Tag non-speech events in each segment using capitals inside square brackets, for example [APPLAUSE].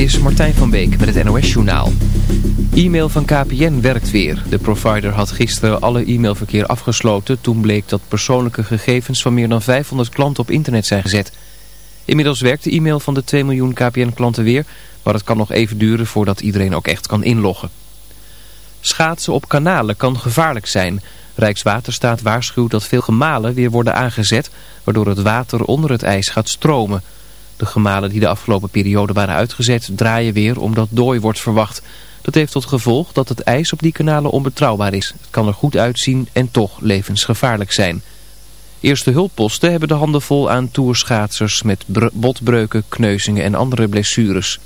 is Martijn van Beek met het NOS-journaal. E-mail van KPN werkt weer. De provider had gisteren alle e-mailverkeer afgesloten... toen bleek dat persoonlijke gegevens van meer dan 500 klanten op internet zijn gezet. Inmiddels werkt de e-mail van de 2 miljoen KPN-klanten weer... maar het kan nog even duren voordat iedereen ook echt kan inloggen. Schaatsen op kanalen kan gevaarlijk zijn... Rijkswaterstaat waarschuwt dat veel gemalen weer worden aangezet... waardoor het water onder het ijs gaat stromen... De gemalen die de afgelopen periode waren uitgezet draaien weer omdat dooi wordt verwacht. Dat heeft tot gevolg dat het ijs op die kanalen onbetrouwbaar is. Het kan er goed uitzien en toch levensgevaarlijk zijn. Eerste hulpposten hebben de handen vol aan toerschaatsers met botbreuken, kneuzingen en andere blessures.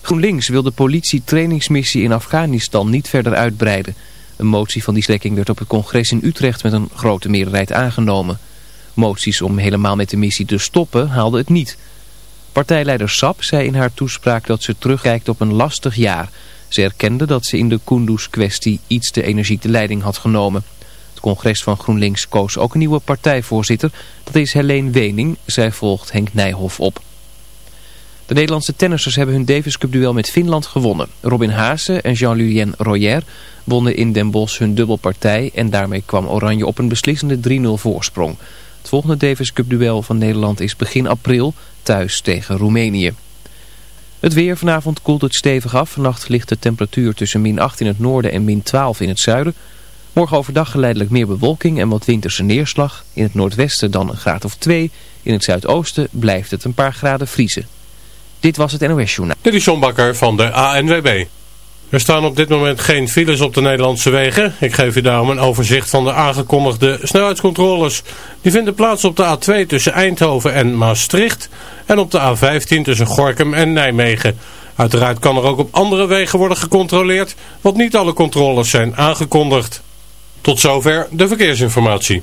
GroenLinks wil de politie-trainingsmissie in Afghanistan niet verder uitbreiden. Een motie van die strekking werd op het congres in Utrecht met een grote meerderheid aangenomen. Moties om helemaal met de missie te stoppen haalde het niet. Partijleider Sap zei in haar toespraak dat ze terugkijkt op een lastig jaar. Ze erkende dat ze in de Kunduz-kwestie iets te energiek de leiding had genomen. Het congres van GroenLinks koos ook een nieuwe partijvoorzitter. Dat is Helene Wening. Zij volgt Henk Nijhoff op. De Nederlandse tennissers hebben hun Davis Cup duel met Finland gewonnen. Robin Haase en Jean-Lulien Royer wonnen in Den Bosch hun dubbelpartij en daarmee kwam Oranje op een beslissende 3-0 voorsprong. Het volgende Davis Cup duel van Nederland is begin april thuis tegen Roemenië. Het weer vanavond koelt het stevig af. Vannacht ligt de temperatuur tussen min 8 in het noorden en min 12 in het zuiden. Morgen overdag geleidelijk meer bewolking en wat winterse neerslag. In het noordwesten dan een graad of 2. In het zuidoosten blijft het een paar graden vriezen. Dit was het NOS Journaal. Dit is John Bakker van de ANWB. Er staan op dit moment geen files op de Nederlandse wegen. Ik geef u daarom een overzicht van de aangekondigde snelheidscontroles. Die vinden plaats op de A2 tussen Eindhoven en Maastricht en op de A15 tussen Gorkum en Nijmegen. Uiteraard kan er ook op andere wegen worden gecontroleerd, want niet alle controles zijn aangekondigd. Tot zover de verkeersinformatie.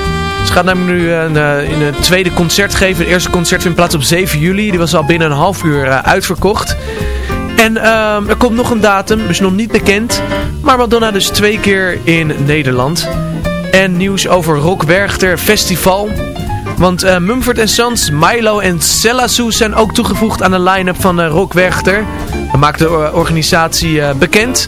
Ze gaat nu een, in een tweede concert geven. Het eerste concert vindt plaats op 7 juli. Die was al binnen een half uur uitverkocht. En um, er komt nog een datum, is nog niet bekend. Maar Madonna dus twee keer in Nederland. En nieuws over Rock Werchter Festival. Want uh, Mumford Sons, Milo en Sue zijn ook toegevoegd aan de line-up van uh, Rock Werchter. Dat maakt de organisatie bekend.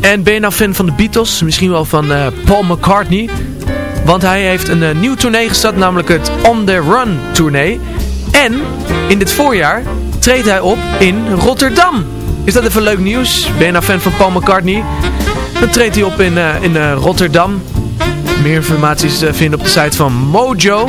En ben je nou fan van de Beatles? Misschien wel van uh, Paul McCartney. Want hij heeft een uh, nieuw tournee gestart, namelijk het On The Run tournee. En in dit voorjaar treedt hij op in Rotterdam. Is dat even leuk nieuws? Ben je nou fan van Paul McCartney? Dan treedt hij op in, uh, in Rotterdam. Meer informatie is vinden op de site van Mojo.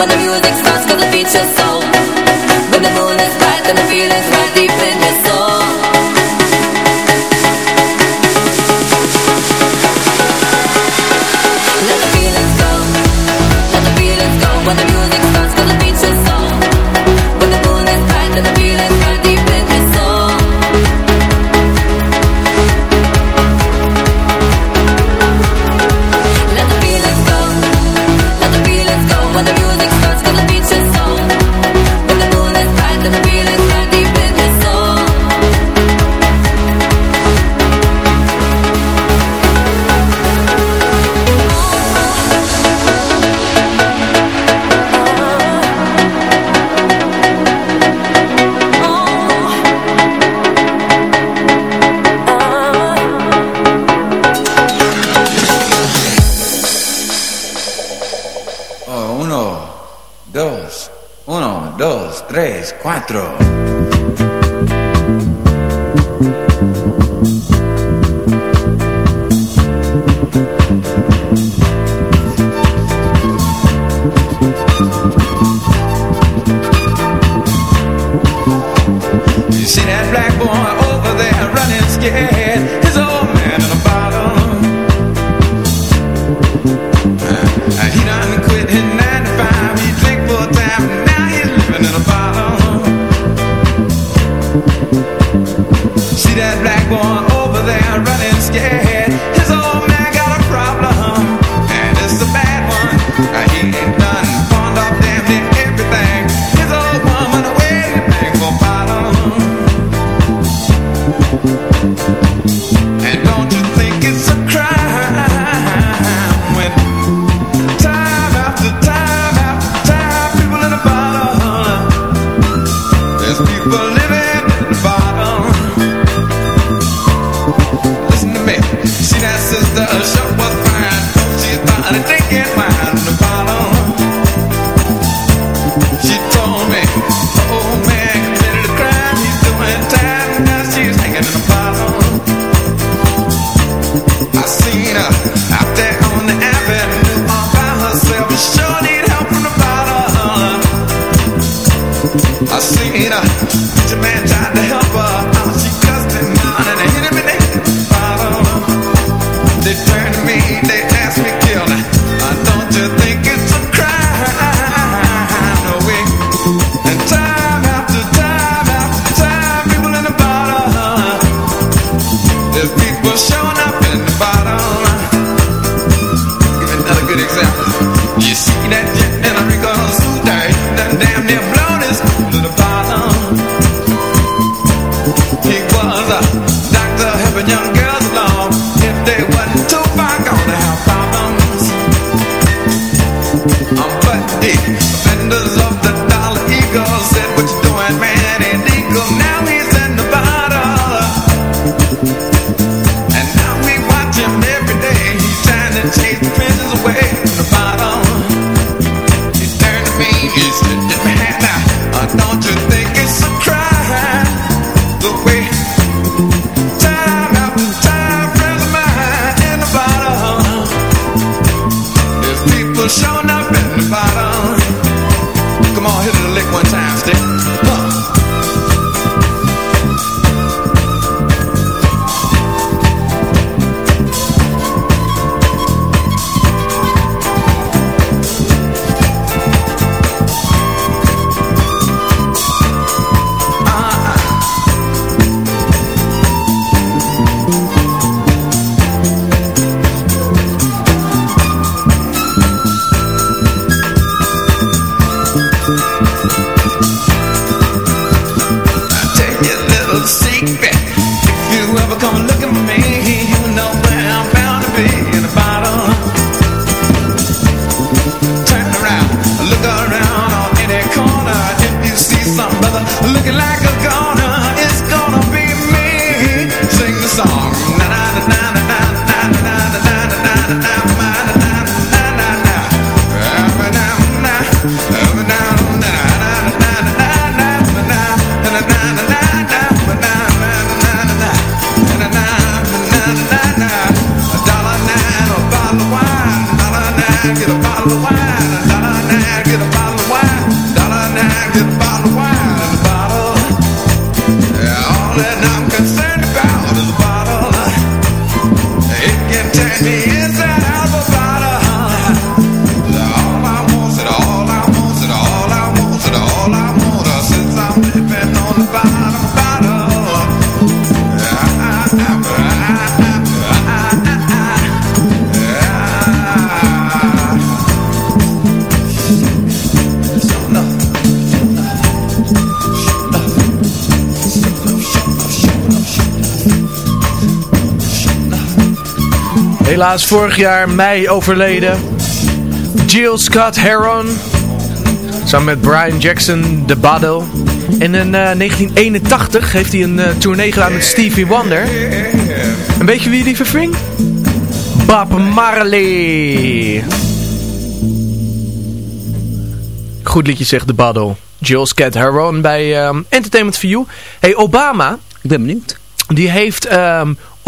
When the you Show up. Helaas vorig jaar mei overleden. Jill Scott Heron. Samen met Brian Jackson, The Battle. En in 1981 eh, heeft hij een uh, tournee gedaan met Stevie Wonder. En weet je wie die verving? Bob Marley. Goed liedje zegt The Battle. Jules Cat Heron bij um, Entertainment for You. Hey, Obama. Ik ben benieuwd. Die heeft um,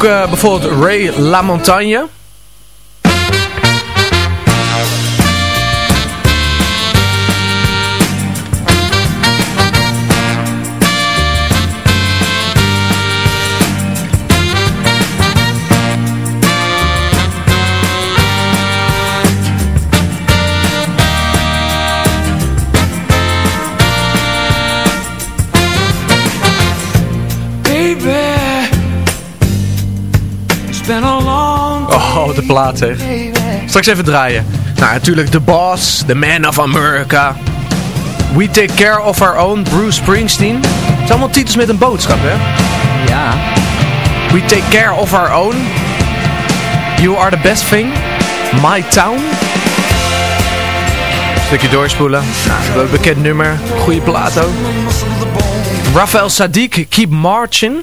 Ook uh, bijvoorbeeld Ray LaMontagne. De. Straks even draaien. Nou, natuurlijk The Boss, The Man of America. We Take Care of Our Own, Bruce Springsteen. Het zijn allemaal titels met een boodschap, hè? Ja. We Take Care of Our Own. You Are The Best Thing. My Town. Stukje doorspoelen. Nou, bekend nummer. Goede plaat ook. Rafael Sadiq, Keep Marching.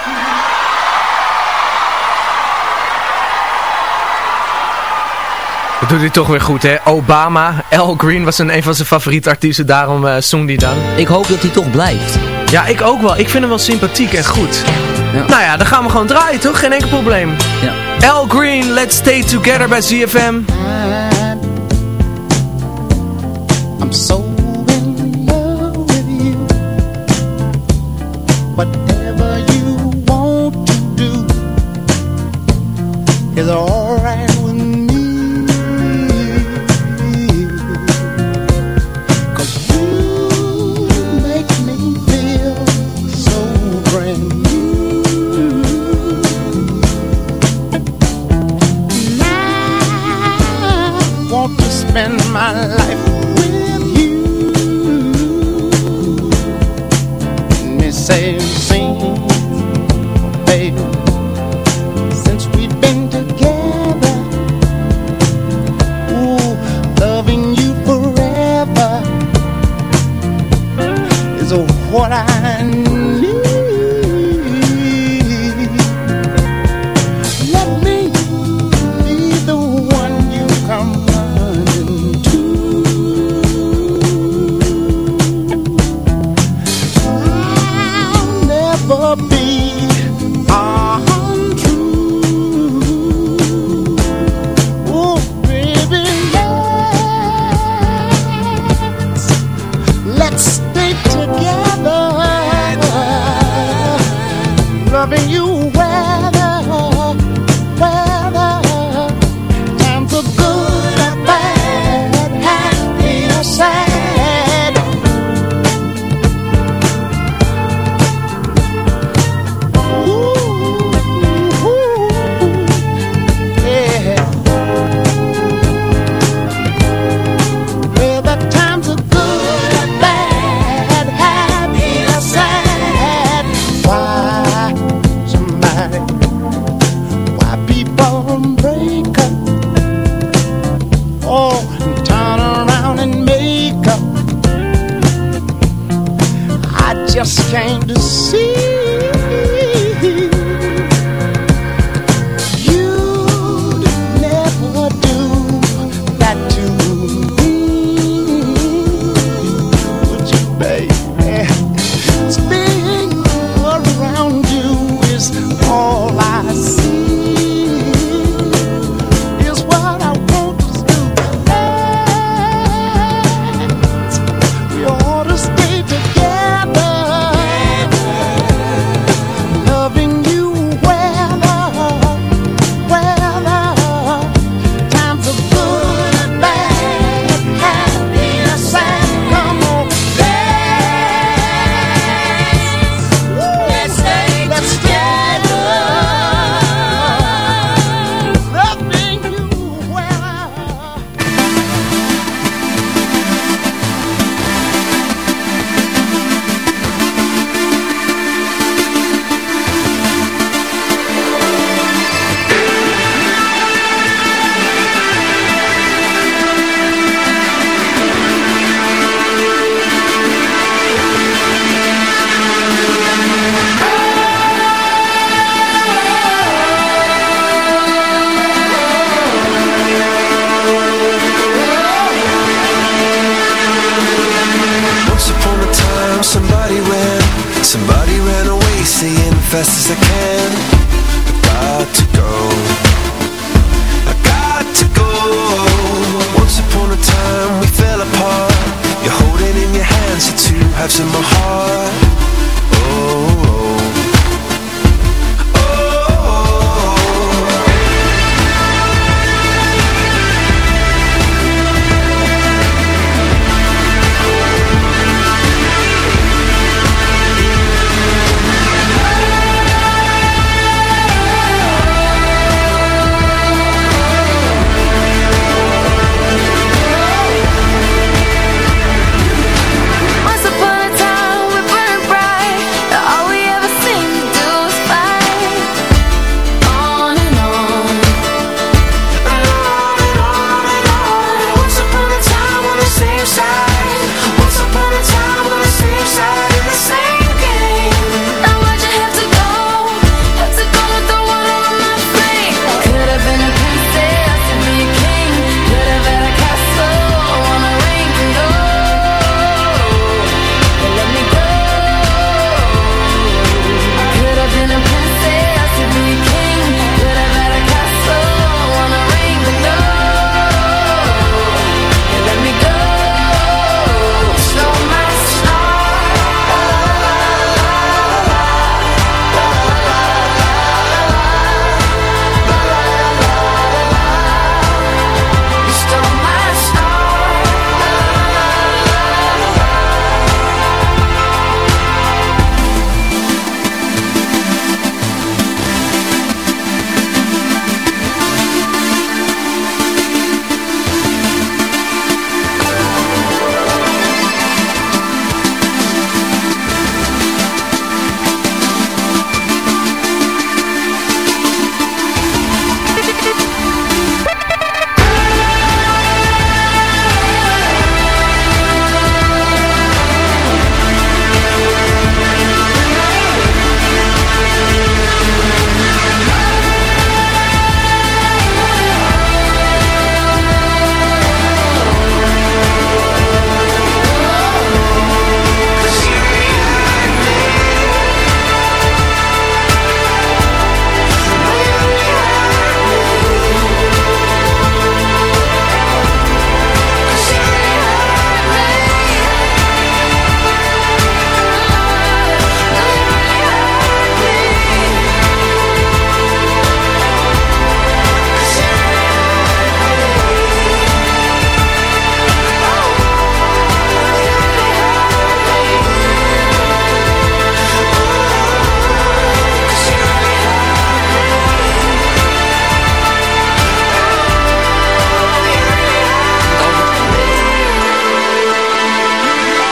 Dat doet hij toch weer goed, hè? Obama, Al Green was een, een van zijn favoriete artiesten, daarom uh, zong hij dan. Ik hoop dat hij toch blijft. Ja, ik ook wel. Ik vind hem wel sympathiek en goed. Ja. Nou ja, dan gaan we gewoon draaien, toch? Geen enkel probleem. Ja. Al Green, Let's Stay Together bij ZFM. I'm so in love with you. Whatever you want to do is alright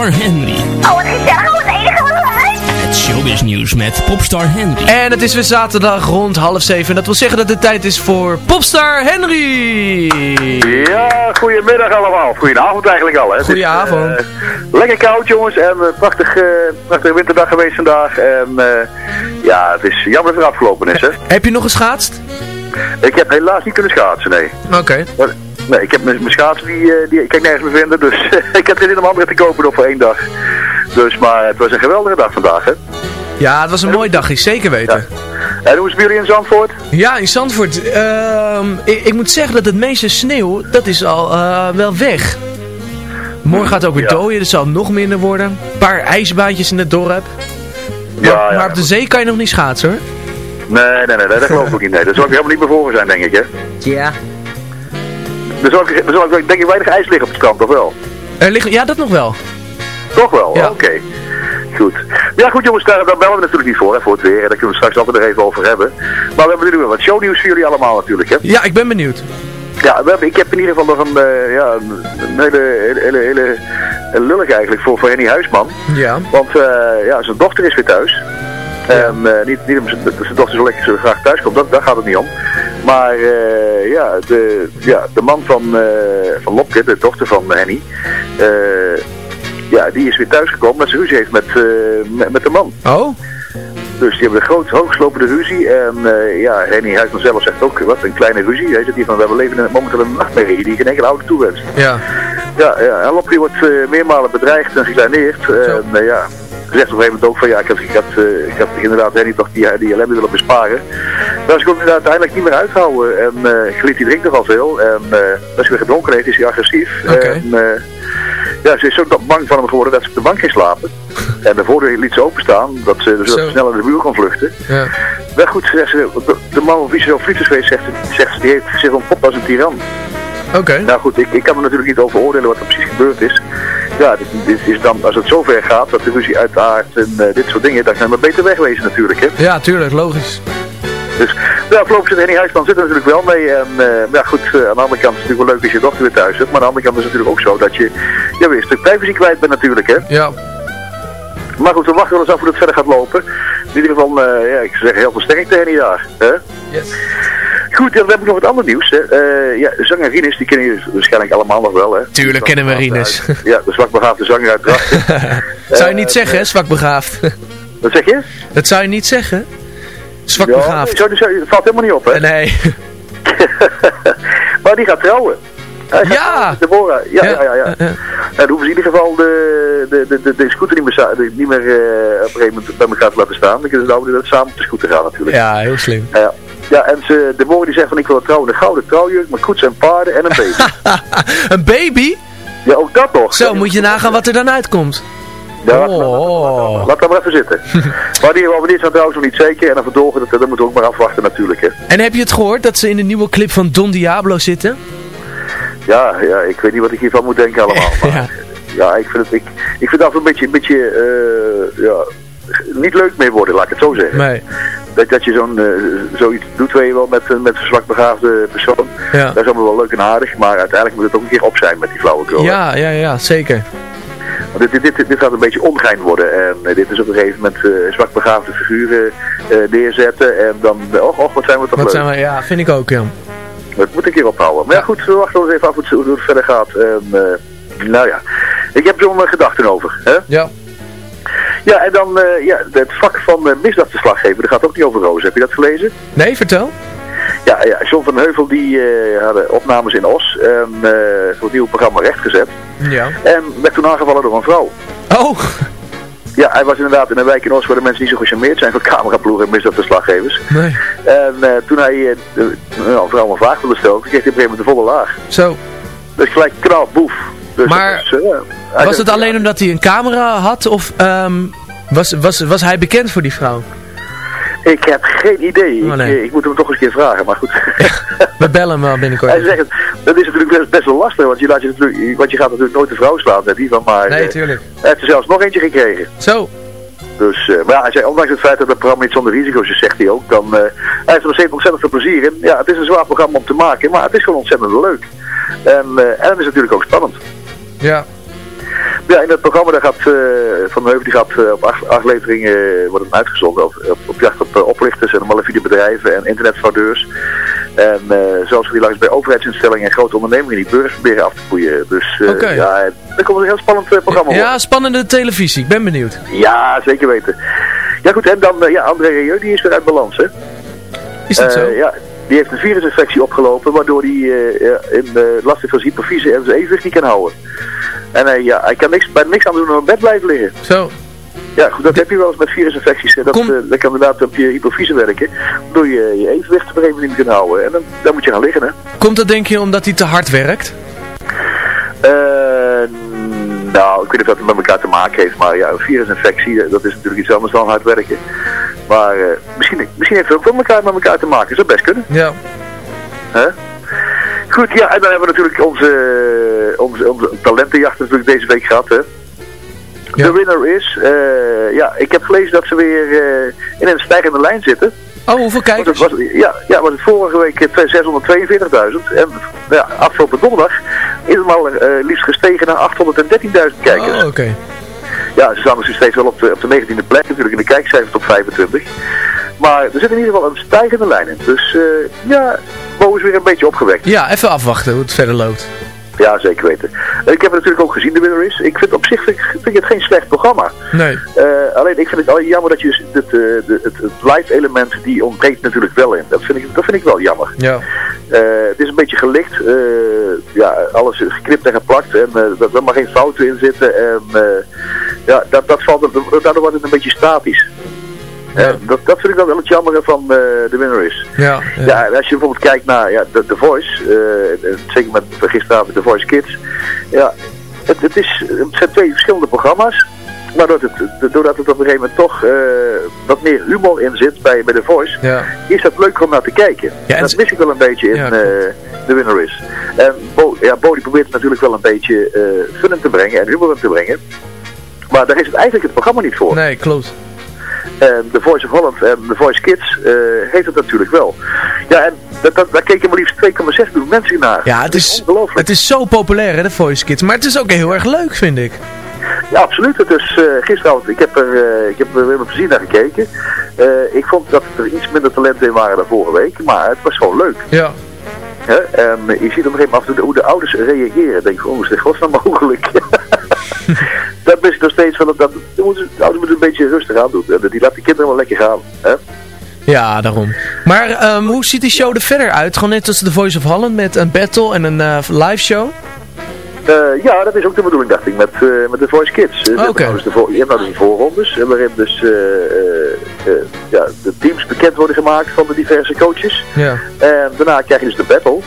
Popstar Henry. Oh, wat gezellig. Oh, het enige wat eruit. Het showbiz nieuws met popstar Henry. En het is weer zaterdag rond half zeven. En dat wil zeggen dat het tijd is voor popstar Henry. Ja, goedemiddag allemaal. Goedenavond eigenlijk al. Hè. Goedenavond. Is, eh, lekker koud jongens en een prachtig, eh, prachtige winterdag geweest vandaag. En eh, ja, het is jammer dat het afgelopen is hè. Heb je nog geschaatst? Ik heb helaas niet kunnen schaatsen, nee. Oké. Nee, ik heb mijn schaatsen, die, eh, die ik kan nergens meer vinden, dus [LAUGHS] ik heb er zin om andere te kopen nog voor één dag. Dus, maar het was een geweldige dag vandaag, hè. Ja, het was een mooie dag, ik zeker weten. En hoe is het bij jullie in Zandvoort? Ja, in Zandvoort. ehm, ik, ik moet zeggen dat het meeste sneeuw, dat is al eh, wel weg. Morgen gaat het ook weer Ja. dooien, dus zal nog minder worden. Een paar ijsbaantjes in het dorp. Maar, Ja, ja. maar op de zee kan je nog niet schaatsen hoor. Nee, nee, nee, dat [LAUGHS] geloof ik niet. Nee, daar zou ik helemaal niet bevoren zijn, denk ik, hè. Ja. Er zal, ik, er zal denk ik weinig ijs liggen op het strand, of wel? Er liggen, ja, dat nog wel. Toch wel? Ja. Oké. Goed. Ja goed jongens, daar, daar bellen we natuurlijk niet voor, hè, voor het weer. Daar kunnen we straks altijd nog even over hebben. Maar we hebben nu weer wat shownieuws voor jullie allemaal natuurlijk, hè. Ja, ik ben benieuwd. Ja, we hebben, ik heb in ieder geval nog een, eh, ja, een, hele, hele, hele, lullig eigenlijk voor, voor Henny Huisman. Ja. Want eh, ja, zijn dochter is weer thuis. Eh, niet, niet omdat zijn- dochter zo lekker zo graag thuis komt, dat, daar gaat het niet om. Maar eh, ja, de, ja, de man van, eh, van Lopke, de dochter van Henny, ja, die is weer thuisgekomen dat ze ruzie heeft met, met, met de man. Oh? Dus die hebben een groot, hoogslopende ruzie. En ja, Henny Huisman zelf zegt ook, wat een kleine ruzie. Hij zegt hier van, we leven in- momenteel een nachtmerrie die geen enkele oude toewenst. Ja. Ja, ja en Lopke wordt meermalen bedreigd en gekleineerd. En ja, ze zegt op een gegeven moment ook van ja, ik had, ik had, eh, ik had inderdaad Henny toch die, die ellende willen besparen. Maar ze kon het uiteindelijk niet meer uithouden. En uh, Griet die drinkt nogal veel. En eh, als hij weer gedronken heeft is hij agressief. En eh, ja, ze is zo bang van hem geworden dat ze op de bank ging slapen. [LAUGHS] En de voordeur liet ze openstaan, dat ze dus Zo. snel naar de muur kon vluchten. Ja. Maar goed, zegt ze, de, de man op wie ze zo verliefd is geweest, zegt, ze- zegt ze, die heeft zich ontpopt als een tiran. Oké. Nou goed, ik, ik kan er natuurlijk niet over oordelen wat er precies gebeurd is. Ja, dit, is dan, als het zover gaat, dat de ruzie uitaardt en eh, dit soort dingen, dan kan je maar beter wegwezen natuurlijk, hè. Ja, tuurlijk, logisch. Dus ja, voorlopig zit Henny Huisman zit er natuurlijk wel mee. En eh, ja goed, eh, aan de andere kant is het natuurlijk wel leuk als je dochter weer thuis hebt. Maar aan de andere kant is het natuurlijk ook zo dat je ja, weer een stuk privacy kwijt bent natuurlijk, hè. Ja. Maar goed, we wachten wel eens af hoe het verder gaat lopen. In ieder geval, ja, ik zeggen heel veel sterkte Henny daar, hè. Yes. Goed, dan heb ik nog wat ander nieuws. Hè. Eh, ja, zanger Rinus, die kennen jullie waarschijnlijk allemaal nog wel. Hè. Tuurlijk kennen we Rinus. Ja, de zwakbegaafde zanger uit Drachten. [LAUGHS] zou je Eh, niet zeggen, hè, zwak begaafd. Wat zeg je? Dat zou je niet zeggen. Zwak Ja, begaafd. Zo, zo, het valt helemaal niet op, hè? Nee. [LAUGHS] maar die gaat trouwen. Hij gaat Ja! Deborah. Ja, ja, ja. ja. Ja, dan hoeven ze in ieder geval de, de, de, de, scooter niet meer, niet meer eh, op een gegeven moment bij elkaar te laten staan. Dan kunnen ze nou weer samen op de scooter gaan natuurlijk. Ja, heel slim. Ja. Ja, en ze, Deborah die zegt van ik wil trouwen een gouden trouwjurk met koets en paarden en een baby. [LAUGHS] Een baby? ja, ook dat nog. Zo, moet je nagaan wat er dan uitkomt. Ja, laat, Oh. laat dat maar even zitten. [LAUGHS] maar die wanneer zijn trouwens nog niet zeker. En dan verdolgen, dat, dat moeten we ook maar afwachten natuurlijk. Hè. En heb je het gehoord dat ze in de nieuwe clip van Don Diablo zitten? Ja, ja, ik weet niet wat ik hiervan moet denken allemaal. [LAUGHS] Maar, Ja. ja. ik vind het, ik, ik vind dat een beetje, een beetje eh, ja, niet leuk mee worden, laat ik het zo zeggen. Nee. Dat, dat je zo'n, eh, zoiets doet, weet je wel, met, een- met een zwak begaafde persoon. Ja. Dat is allemaal wel leuk en aardig, maar uiteindelijk moet het ook een keer op zijn met die flauwekul. Ja, ja, ja, zeker. Want dit, dit, dit, dit gaat een beetje ongein worden. En eh, dit is op een gegeven moment eh zwak begaafde figuren neerzetten. En dan, eh, och, och, wat zijn we toch Wat leuk. zijn we, ja, vind ik ook, ja. Dat moet ik hier ophouden. Maar ja, goed, we wachten eens even af hoe het, hoe het verder gaat. En, nou ja, ik heb zo'n gedachten over. Hè? Ja. Ja, en dan eh, ja, het vak van uh, misdaadverslaggever, dat gaat ook niet over rozen. Heb je dat gelezen? Nee, vertel. Ja, ja John van Heuvel die eh, hadden opnames in Os en eh, voor het nieuwe programma rechtgezet. Ja. En werd toen aangevallen door een vrouw. Oh! Ja, hij was inderdaad in een wijk in Os waar de mensen niet zo gecharmeerd zijn van cameraploegen en misdaadverslaggevers. Nee. En eh, toen hij eh, nou, een vrouw een vraag wilde stellen, kreeg hij op een gegeven moment de volle laag. Zo. Dus gelijk knal, boef. Dus Maar eh, Was het alleen omdat hij een camera had of ehm, was, was, was hij bekend voor die vrouw? Ik heb geen idee. Oh, ik, nee. eh, ik moet hem toch eens een keer vragen, maar goed. [LAUGHS] We bellen hem wel binnenkort. Hij zegt, dat is natuurlijk best, best wel lastig, want je, laat je, natuurlijk, want je gaat natuurlijk nooit de vrouw slaan, zegt hij van, maar Nee, eh, tuurlijk. hij heeft er zelfs nog eentje gekregen. Zo. Dus, maar ja, hij zei, ondanks het feit dat het programma niet zonder risico's is, zegt hij ook, dan, hij heeft er nog steeds ontzettend veel plezier in. Ja, het is een zwaar programma om te maken, maar het is gewoon ontzettend leuk. En, eh, en het is natuurlijk ook spannend. Ja. Ja, in het programma daar gaat eh, Van Heuvel die gaat eh, op acht afleveringen uh, wordt het uitgezonden op, op, op jacht op oplichters en malafide bedrijven en internetfraudeurs. En zoals die langs bij overheidsinstellingen en grote ondernemingen die burgers proberen af te poeien. Dus okay. ja, er komt een heel spannend programma Ja, spannende televisie. Ik ben benieuwd. Ja, zeker weten. Ja goed, en dan ja, André Rieu, die is weer uit balans hè. Is dat zo? Ja, die heeft een virusinfectie opgelopen, waardoor hij in last heeft van hypofyse en zijn evenwicht niet kan houden. En uh, ja, hij kan niks, bij niks aan doen dan op bed blijven liggen. Zo. Ja, goed, dat heb je wel eens met virusinfecties. Dat, Kom... uh, dat kan inderdaad op je hypofyse werken. Waardoor je je evenwicht op een gegeven moment niet kunt houden. En dan, dan moet je gaan liggen, hè. Komt dat denk je omdat hij te hard werkt? Uh, nou, ik weet niet of dat met elkaar te maken heeft. Maar ja, een virusinfectie, dat is natuurlijk iets anders dan hard werken. Maar misschien, misschien heeft het ook wel elkaar, met elkaar te maken. Dat zou best kunnen. Ja. Huh? Goed, ja, en dan hebben we natuurlijk onze, onze, onze talentenjacht natuurlijk deze week gehad, hè. Ja. De winner is, uh, ja, ik heb gelezen dat ze weer uh, in een stijgende lijn zitten. Oh, hoeveel kijkers? Was, ja, ja, was het vorige week 642.000 en ja, afgelopen donderdag is het al uh, liefst gestegen naar 813.000 kijkers. Oh, oké. Okay. Ja, ze staan dus steeds wel op de, op de 19e plek natuurlijk in de kijkcijfers top 25. Maar er zit in ieder geval een stijgende lijn in. Dus ja, Bo is weer een beetje opgewekt. Ja, even afwachten hoe het verder loopt. Ja, zeker weten. Ik heb het natuurlijk ook gezien, de winner is. Ik vind op zich vind ik, vind ik het geen slecht programma. Nee. Uh, alleen ik vind het al jammer dat je het, de, het, het live element, die ontbreekt natuurlijk wel in. Dat vind ik, dat vind ik wel jammer. Ja. Uh, het is een beetje gelicht. ja, alles is geknipt en geplakt. En dat, er mag geen fouten in zitten. En ja, dat, dat valt, daardoor wordt het een beetje statisch. Ja. dat, dat vind ik wel het jammer van uh, de winner is. Ja, ja. ja, als je bijvoorbeeld kijkt naar ja, The, The Voice, uh, zeker met gisteravond The Voice Kids. Ja, het, het, is, het zijn twee verschillende programma's. Maar doordat het, doordat het op een gegeven moment toch uh, wat meer humor in zit bij, bij The Voice, ja. is dat leuk om naar te kijken. Ja, en dat mis ik wel een beetje in Ja, The Winner is. En Bo, ja, Bo die probeert natuurlijk wel een beetje fun in te brengen en humor in te brengen. Maar daar is het eigenlijk het programma niet voor. Nee, klopt. En The Voice of Holland en The Voice Kids uh, heeft het natuurlijk wel. Ja, en dat, dat, daar keken maar liefst 2,6 miljoen mensen naar. Ja, het is, het is zo populair hè, The Voice Kids. Maar het is ook heel erg leuk, vind ik. Ja, absoluut. Het is uh, gisteravond, ik heb er, uh, ik heb er weer met plezier naar gekeken. ik vond dat er iets minder talenten in waren dan vorige week, maar het was gewoon leuk. Ja. Hè? En je ziet op een gegeven moment hoe de ouders reageren. Denk van, oh, is dit godsnaam mogelijk? [LAUGHS] dat is nog steeds van, dat, dat de ouders moeten een beetje rustig aan doen. Die laat de kinderen wel lekker gaan. Hè? Ja, daarom. Maar um, hoe ziet die show er verder uit? Gewoon net als The Voice of Holland met een battle en een uh, live show? Uh, ja, dat is ook de bedoeling, dacht ik, met, uh, met The Voice Kids. Oké. Okay. Dus je hebt nou dus een voorrondes, waarin dus ja, de teams bekend worden gemaakt van de diverse coaches. Ja. En daarna krijg je dus de battle.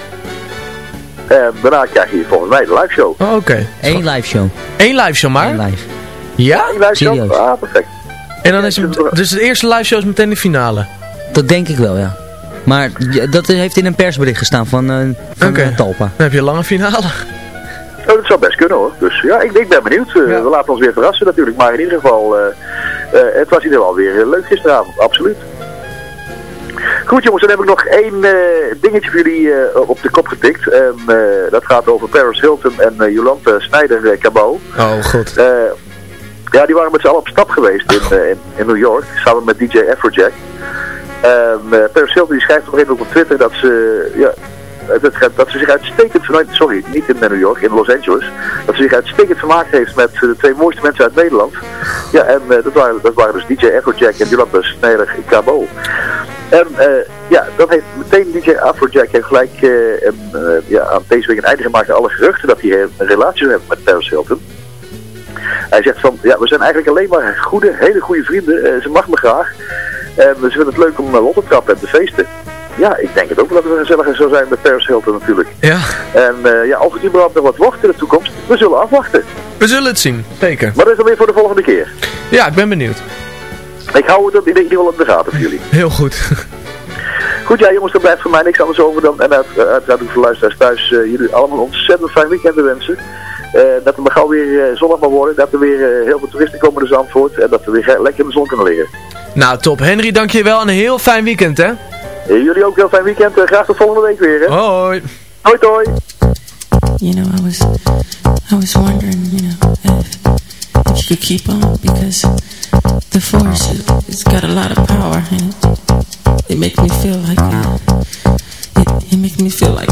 En daarna krijg je volgens mij de live show. Oh, Oké. Okay. Eén live show. Eén live show maar? Eén live. Ja? Eén live show? Serieus? Ah, perfect. En dan is het, dus de eerste live show is meteen de finale? Dat denk ik wel, ja. Maar dat heeft in een persbericht gestaan van, uh, van okay. Talpa. Dan heb je een lange finale. Oh, dat zou best kunnen hoor. Dus ja, ik, ik ben benieuwd. Uh, ja. We laten ons weer verrassen natuurlijk. Maar in ieder geval, het was in ieder geval weer leuk gisteravond. Absoluut. Goed jongens, dan heb ik nog één dingetje voor jullie op de kop getikt. En dat gaat over Paris Hilton en Jolante Snijder-Cabot. Oh god. ja, die waren met z'n allen op stap geweest in, in, in, New York, samen met DJ Afrojack. En Paris Hilton die schrijft op een gegeven moment op Twitter dat ze... Ja, dat, dat ze zich uitstekend, sorry, niet in New York, in Los Angeles, dat ze zich uitstekend vermaakt heeft met de twee mooiste mensen uit Nederland. Ja, en dat, waren, dat waren dus DJ Afrojack en Jolanta Snijder-Cabot. En uh, ja, dat heeft meteen DJ Afrojack heeft gelijk ja, aan deze week een einde gemaakt aan alle geruchten dat hij een relatie heeft met Paris Hilton. Hij zegt van, ja, we zijn eigenlijk alleen maar goede, hele goede vrienden. ze mag me graag. En ze vinden het leuk om lot te trappen en te feesten. Ja, ik denk het ook dat het gezelliger zou zijn met Paris Hilton natuurlijk. Ja. En ja, of het überhaupt nog wat wordt in de toekomst, we zullen afwachten. We zullen het zien, zeker. Maar dat is dan weer voor de volgende keer. Ja, ik ben benieuwd. Ik hou het in ieder geval op de gaten voor jullie. Heel goed. Goed, ja jongens, er blijft voor mij niks anders over dan, en uit, uiteraard ook voor luisteraars thuis, uh, jullie allemaal een ontzettend fijn weekend wensen. Uh, dat het maar gauw weer uh, zonnig mag worden, dat er weer heel veel toeristen komen naar Zandvoort en dat we weer lekker in de zon kunnen liggen. Nou top, Henry dankjewel en een heel fijn weekend hè. Jullie ook een heel fijn weekend, graag tot volgende week weer hè. Hoi. Hoi hoi. You know, I was, I was wondering, you know, if... to keep on because the force it's got a lot of power and it, it makes me feel like uh, it, it makes me feel like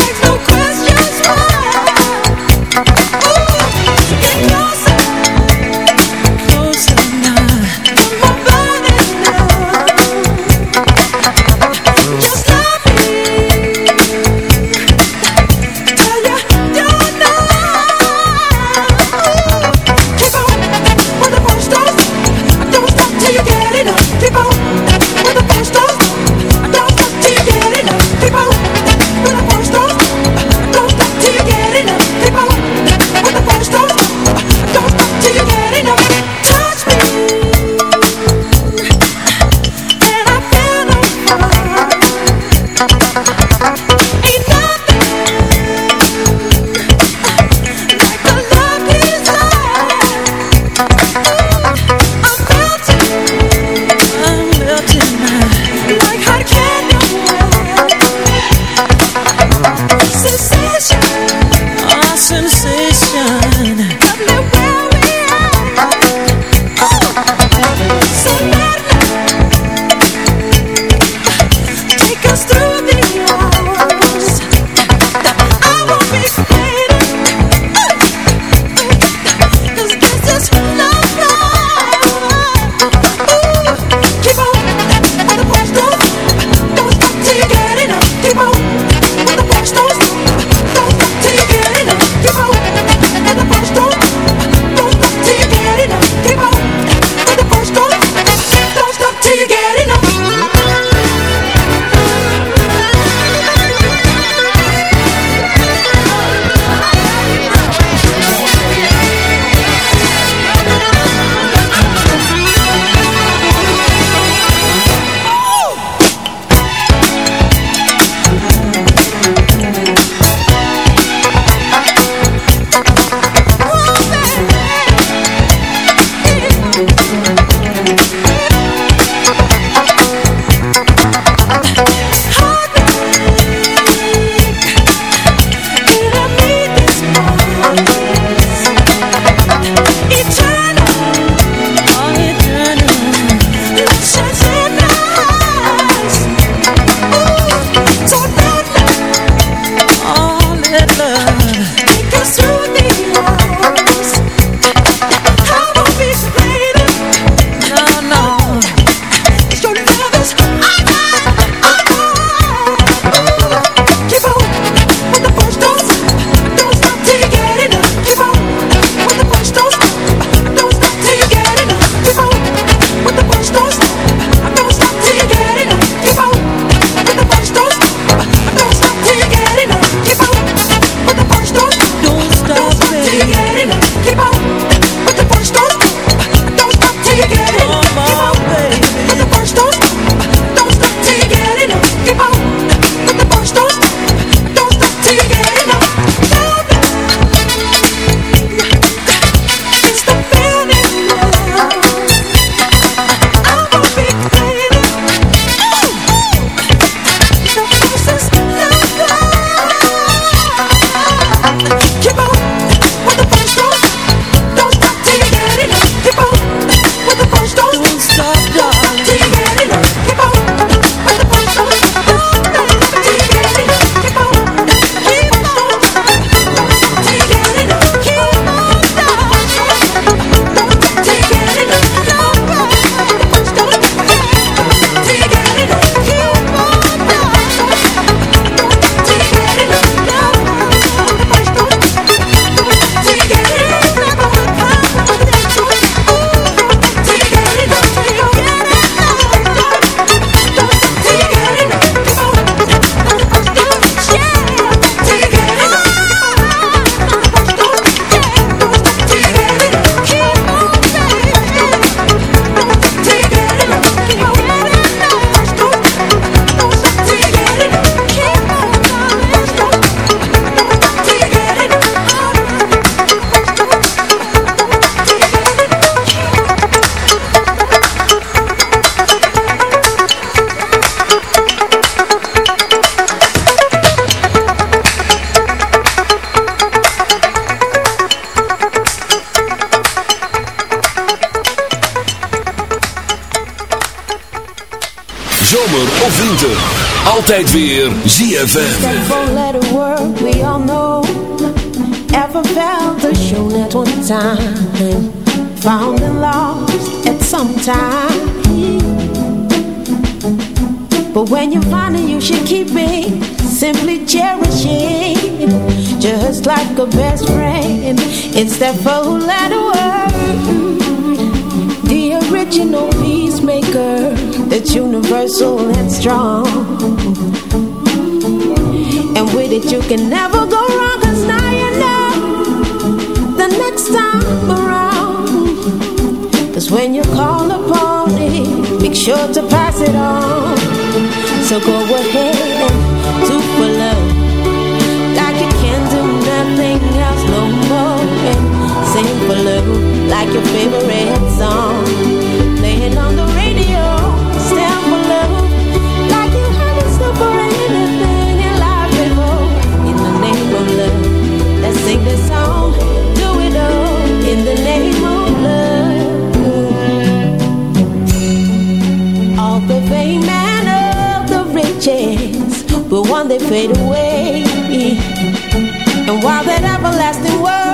ain't no question. Time. Found and lost at some time. But when you find it, you should keep it. Simply cherish it. Just like a best friend. It's that four-letter word. The original peacemaker. That's universal and strong. And with it you can never go wrong time around. Cause when you call upon it Make sure to pass it on. So go ahead and do for love. Like you can do nothing else no more. And sing for love Like your favorite song But one day fade away. And while that everlasting word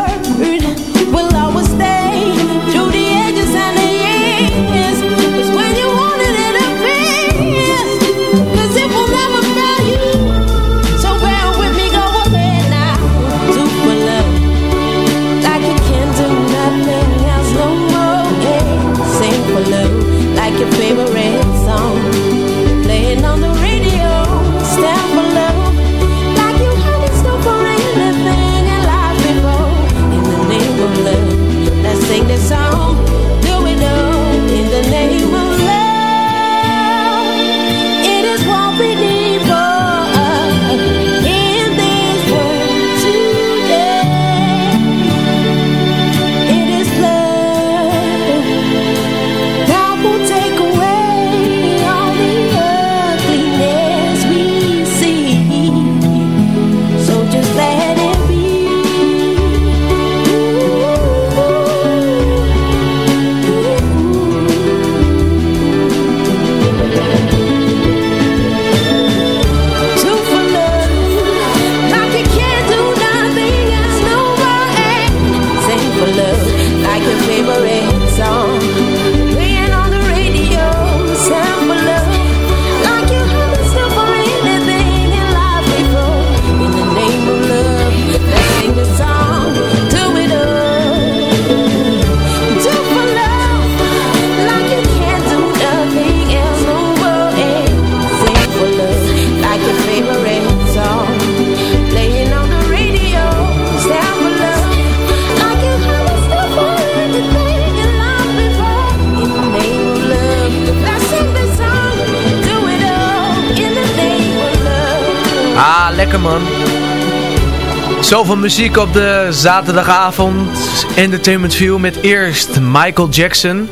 Zoveel muziek op de zaterdagavond. Entertainment View met eerst Michael Jackson.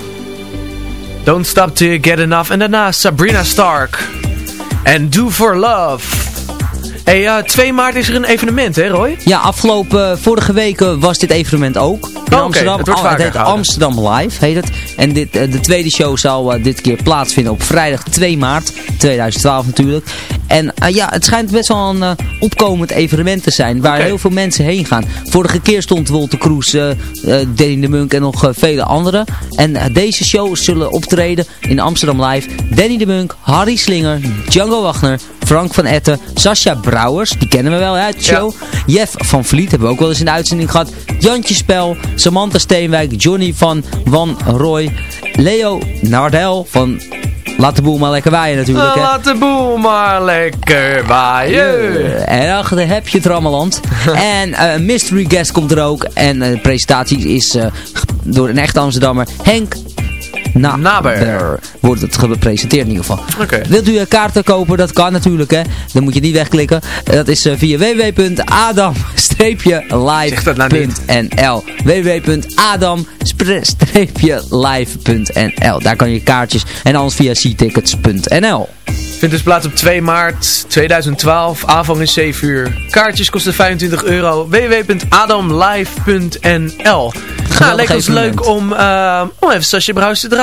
Don't Stop Till You Get Enough. En daarna Sabrina Stark. En Do For Love. Hey, eh, 2 maart is er een evenement hè Roy? Ja, afgelopen, vorige weken was dit evenement ook. In oké, Amsterdam. het wordt Oh, gehouden. Amsterdam Live heet het. En dit, eh, de tweede show zal eh, dit keer plaatsvinden op vrijdag 2 maart 2012 natuurlijk. En eh, ja, het schijnt best wel een eh, opkomend evenement te zijn waar heel veel mensen heen gaan. Vorige keer stond Wolter Kroes, eh, Danny de Munk en nog vele anderen. En deze shows zullen optreden in Amsterdam Live. Danny de Munk, Harry Slinger, Django Wagner, Frank van Etten, Sascha Brouwers, die kennen we wel hè, uit de show. Jeff van Vliet hebben we ook wel eens in de uitzending gehad. Jantje Spel, Samantha Steenwijk, Johnny van Van Roy, Leo Nardel van Laat de boel maar lekker waaien natuurlijk. Hè. Laat de boel maar lekker waaien. En achter heb je het Rammeland. [LAUGHS] en eh, een mystery guest komt er ook. En eh, de presentatie is eh, door een echte Amsterdammer. Henk Na Naber. Wordt het gepresenteerd in ieder geval. Wilt u eh, kaarten kopen? Dat kan natuurlijk hè. Dan moet je niet wegklikken. Dat is eh, via www.adam-live.nl www.adam-live.nl Daar kan je kaartjes en anders via ctickets.nl Vindt dus plaats op 2 maart 2012. Aanvang is 7 uur. Kaartjes kosten 25 euro. www.adamlive.nl Nou, leek ons leuk om, eh, om even Sascha Brouwers te draaien.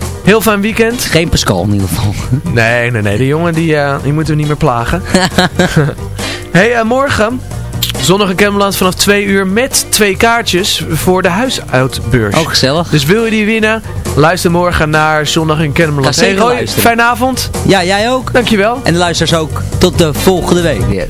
Heel fijn weekend. Geen Pascal in ieder geval. [LAUGHS] Nee, nee, nee. De jongen die, uh, die moeten we niet meer plagen. [LAUGHS] hey, uh, morgen Zondag in Camelot vanaf 2 uur met twee kaartjes voor de huisuitbeurs. Ook gezellig. Dus wil je die winnen? Luister morgen naar Zondag in Camelot. Hey Roy, fijne avond. Ja, jij ook. Dankjewel. En de luisteraars ook. Tot de volgende week weer.